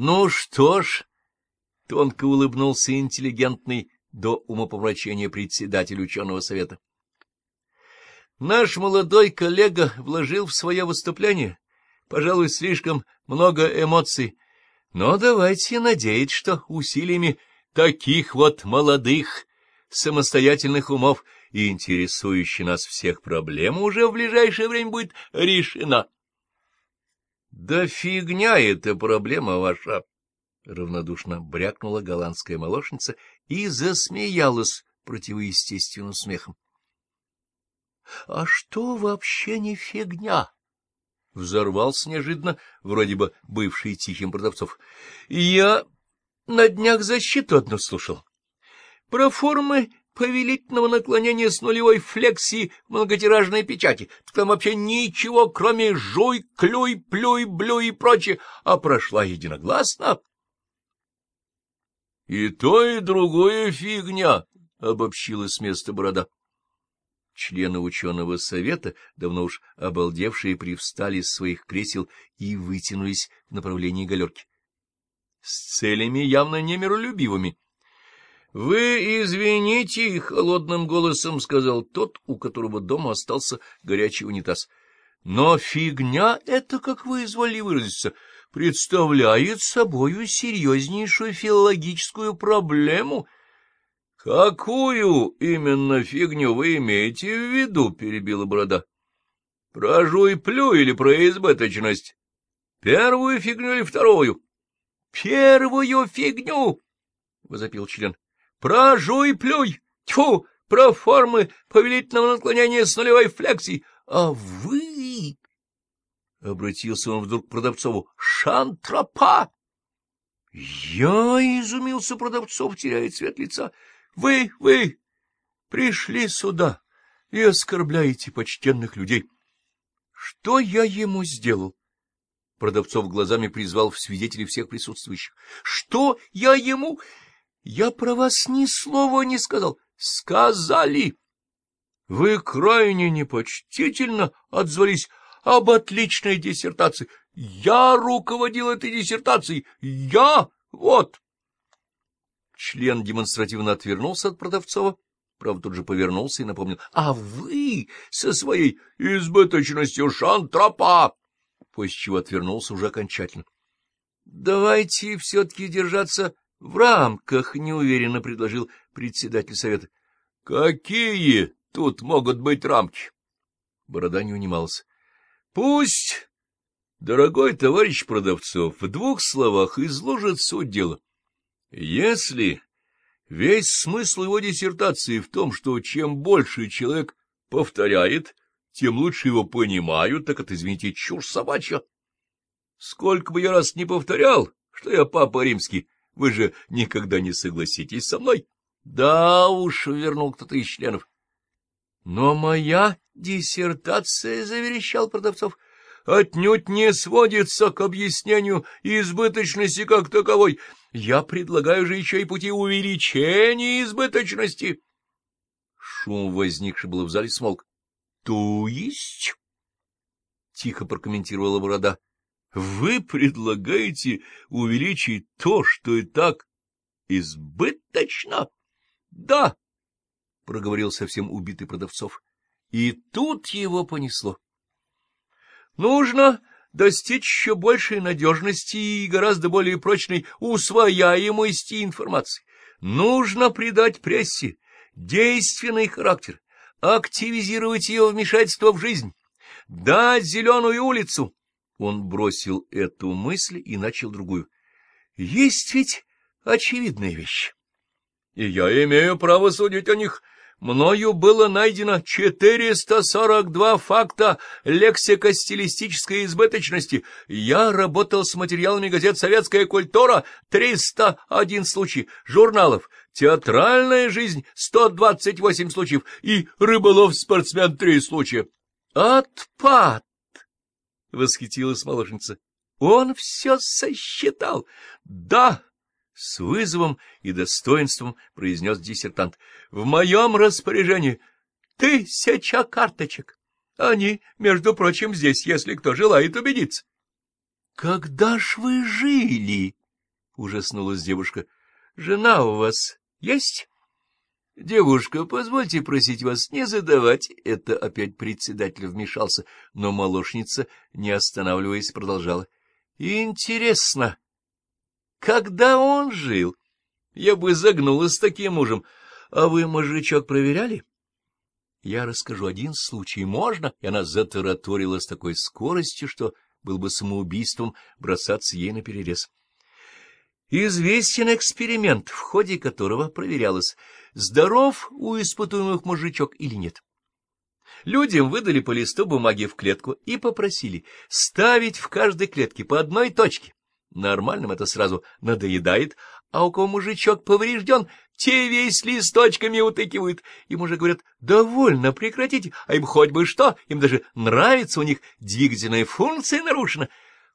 Ну что ж, — тонко улыбнулся интеллигентный до умопомрачения председатель ученого совета. Наш молодой коллега вложил в свое выступление, пожалуй, слишком много эмоций, но давайте надеяться, что усилиями таких вот молодых, самостоятельных умов и интересующая нас всех проблема уже в ближайшее время будет решена. — Да фигня эта проблема ваша! — равнодушно брякнула голландская молочница и засмеялась противоестественным смехом. — А что вообще не фигня? — взорвался неожиданно, вроде бы бывший тихим продавцов. — Я на днях защиту одну слушал. Про формы повелительного наклонения с нулевой флексией многотиражной печати. Там вообще ничего, кроме жуй, клюй, плюй, блюй и прочее, а прошла единогласно. — И то, и другое фигня, — обобщила с места борода. Члены ученого совета, давно уж обалдевшие, привстали с своих кресел и вытянулись в направлении галерки. С целями явно немиролюбивыми. — Вы извините, — холодным голосом сказал тот, у которого дома остался горячий унитаз. — Но фигня это, как вы изволили выразиться, представляет собою серьезнейшую филологическую проблему. — Какую именно фигню вы имеете в виду? — перебила борода. — Про жуй-плю или про избыточность? Первую фигню или вторую? — Первую фигню! — возопил член. Про жуй плюй! Тьфу! Про формы повелительного наклонения с нулевой флексией! А вы... — обратился он вдруг к Продавцову. — Шантропа! Я изумился Продавцов, теряя цвет лица. — Вы, вы пришли сюда и оскорбляете почтенных людей. Что я ему сделал? Продавцов глазами призвал в свидетели всех присутствующих. — Что я ему... Я про вас ни слова не сказал. Сказали. Вы крайне непочтительно отзвались об отличной диссертации. Я руководил этой диссертацией. Я вот. Член демонстративно отвернулся от Продавцова, правда, тут же повернулся и напомнил. — А вы со своей избыточностью шантропа! После чего отвернулся уже окончательно. — Давайте все-таки держаться — В рамках, — неуверенно предложил председатель совета. — Какие тут могут быть рамки? Борода не унимался. — Пусть, дорогой товарищ Продавцов, в двух словах изложит суть дела. Если весь смысл его диссертации в том, что чем больше человек повторяет, тем лучше его понимают, так это, извините, чушь собачья. Сколько бы я раз не повторял, что я папа римский, вы же никогда не согласитесь со мной. — Да уж, — вернул кто-то из членов. — Но моя диссертация, — заверещал Продавцов, — отнюдь не сводится к объяснению избыточности как таковой. Я предлагаю же еще и пути увеличения избыточности. Шум, возникший был в зале, смолк. — То есть? — тихо прокомментировала Борода. Вы предлагаете увеличить то, что и так избыточно? — Да, — проговорил совсем убитый продавцов. И тут его понесло. — Нужно достичь еще большей надежности и гораздо более прочной усвояемости информации. Нужно придать прессе действенный характер, активизировать ее вмешательство в жизнь, дать зеленую улицу, он бросил эту мысль и начал другую. Есть ведь очевидная вещь. И я имею право судить о них. Мною было найдено 442 факта лексико-стилистической избыточности. Я работал с материалами газет «Советская культура» 301 случай, журналов «Театральная жизнь» 128 случаев и «Рыболов-спортсмен» 3 случая. Отпад! — восхитилась молочница. — Он все сосчитал. — Да! — с вызовом и достоинством произнес диссертант. — В моем распоряжении тысяча карточек. Они, между прочим, здесь, если кто желает убедиться. — Когда ж вы жили? ужаснулась девушка. — Жена у вас есть? — Девушка, позвольте просить вас не задавать. Это опять председатель вмешался, но молочница, не останавливаясь, продолжала. — Интересно, когда он жил? Я бы загнула с таким мужем. А вы мужичок проверяли? Я расскажу один случай. Можно? И она затараторила с такой скоростью, что был бы самоубийством бросаться ей на перерез. Известен эксперимент, в ходе которого проверялось, здоров у испытуемых мужичок или нет. Людям выдали по листу бумаги в клетку и попросили ставить в каждой клетке по одной точке. Нормальным это сразу надоедает, а у кого мужичок поврежден, те весь листочками утыкивают. Им уже говорят, довольно, прекратите, а им хоть бы что, им даже нравится, у них двигательная функция нарушена.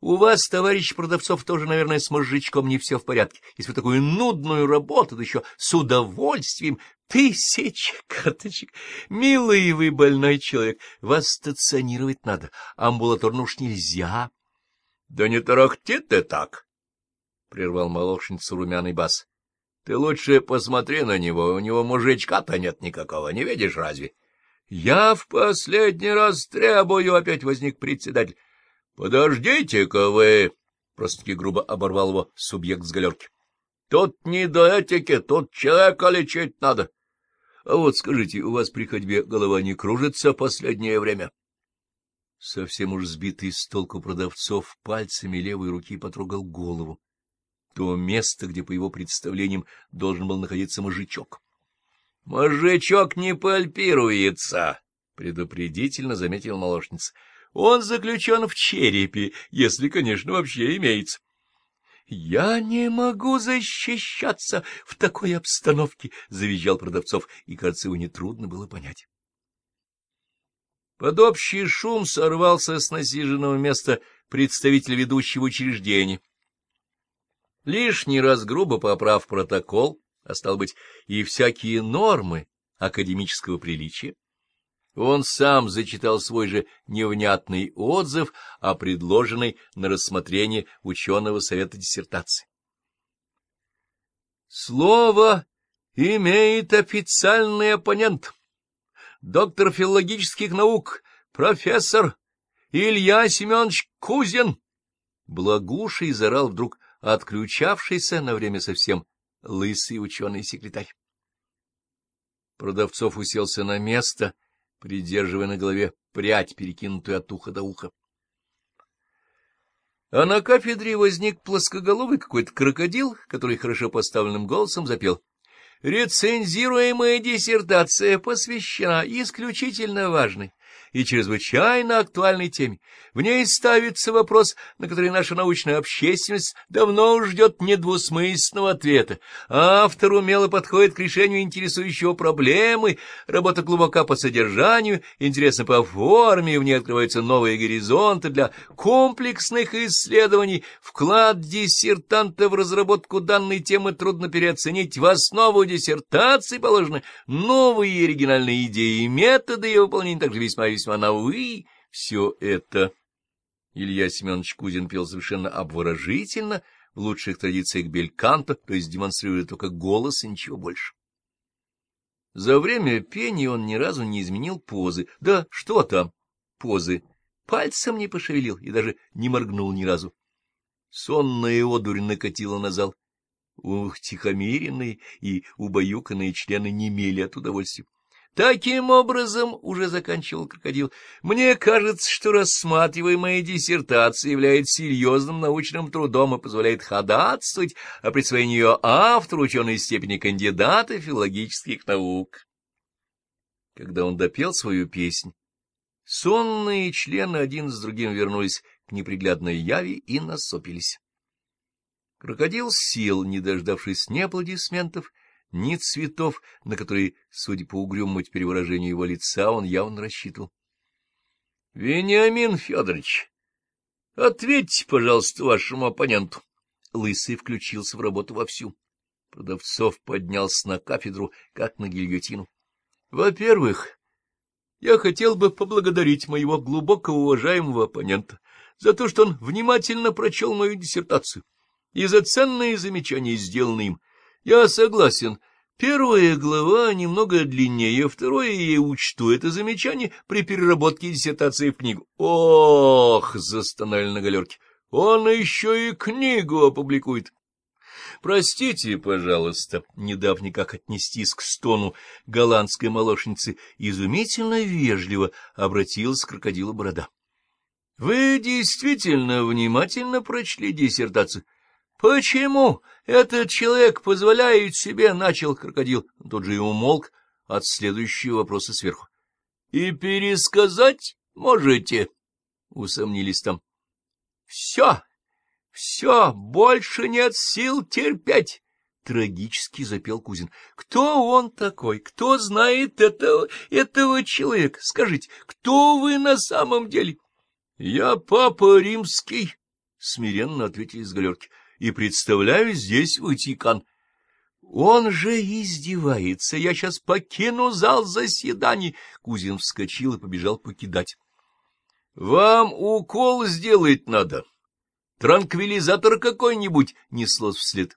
У вас, товарищ продавцов, тоже, наверное, с мозжечком не все в порядке. Если вы такую нудную работу, да еще с удовольствием, тысяча карточек. Милый вы больной человек, вас стационировать надо, амбулаторно уж нельзя. — Да не тарахти ты так, — прервал молочницу румяный бас. — Ты лучше посмотри на него, у него мужичка-то нет никакого, не видишь разве? — Я в последний раз требую, — опять возник председатель. — Подождите-ка вы, — просто-таки грубо оборвал его субъект с галерки. — Тут не до этики, тут человека лечить надо. А вот скажите, у вас при ходьбе голова не кружится последнее время? Совсем уж сбитый с толку продавцов пальцами левой руки потрогал голову то место, где, по его представлениям, должен был находиться мужичок. — Мужичок не пальпируется, — предупредительно заметил молочница. — Он заключен в черепе, если, конечно, вообще имеется. — Я не могу защищаться в такой обстановке, — завизжал продавцов, и, кажется, его нетрудно было понять. Под общий шум сорвался с насиженного места представитель ведущего учреждения лишний раз грубо поправ протокол, а стал быть, и всякие нормы академического приличия, он сам зачитал свой же невнятный отзыв о предложенной на рассмотрение ученого совета диссертации. Слово имеет официальный оппонент, доктор филологических наук, профессор Илья Семенович Кузин. Благуший зарал вдруг отключавшийся на время совсем лысый ученый-секретарь. Продавцов уселся на место, придерживая на голове прядь, перекинутую от уха до уха. А на кафедре возник плоскоголовый какой-то крокодил, который хорошо поставленным голосом запел. «Рецензируемая диссертация посвящена исключительно важной и чрезвычайно актуальной теме. В ней ставится вопрос, на который наша научная общественность давно ждет недвусмысленного ответа. Автор умело подходит к решению интересующего проблемы, работа глубока по содержанию, интересна по форме, в ней открываются новые горизонты для комплексных исследований. Вклад диссертанта в разработку данной темы трудно переоценить. В основу диссертации положены новые оригинальные идеи и методы ее выполнения, также весьма весьма на «вы» все это. Илья Семенович Кузин пел совершенно обворожительно, в лучших традициях бельканта, то есть демонстрируя только голос и ничего больше. За время пения он ни разу не изменил позы. Да что там, позы. Пальцем не пошевелил и даже не моргнул ни разу. Сонная одурь накатила на зал. Ух, тихомиренные и убаюканные члены немели от удовольствия. Таким образом, уже заканчивал крокодил, мне кажется, что рассматриваемая диссертация является серьезным научным трудом и позволяет ходатайствовать о присвоении ее автору ученой степени кандидата филологических наук. Когда он допел свою песнь, сонные члены один с другим вернулись к неприглядной яви и насопились. Крокодил сел, не дождавшись ни аплодисментов, ни цветов, на которые, судя по угрюмому теперь выражению его лица, он явно рассчитывал. — Вениамин Федорович, ответьте, пожалуйста, вашему оппоненту. Лысый включился в работу вовсю. Продавцов поднялся на кафедру, как на гильотину. — Во-первых, я хотел бы поблагодарить моего глубоко уважаемого оппонента за то, что он внимательно прочел мою диссертацию и за ценные замечания, сделанные им. Я согласен. Первая глава немного длиннее, второе я учту это замечание при переработке диссертации в книгу. Ох, застонали на галерке. Он еще и книгу опубликует. Простите, пожалуйста, не дав никак отнестись к стону голландской молочницы, изумительно вежливо обратилась к крокодилу борода. — Вы действительно внимательно прочли диссертацию? — Почему этот человек позволяет себе, — начал крокодил, тот же и умолк от следующего вопроса сверху. — И пересказать можете? — усомнились там. — Все! Все, больше нет сил терпеть! — трагически запел Кузин. — Кто он такой? Кто знает этого, этого человека? Скажите, кто вы на самом деле? — Я папа римский, — смиренно ответили с галерки, — и представляю здесь Ватикан. Он же издевается. Я сейчас покину зал заседаний. Кузин вскочил и побежал покидать. — Вам укол сделать надо. — Транквилизатор какой-нибудь неслось вслед.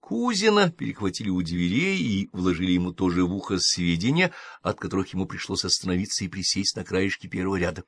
Кузина перехватили у дверей и вложили ему тоже в ухо сведения, от которых ему пришлось остановиться и присесть на краешке первого ряда.